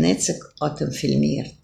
Necek o tym filmie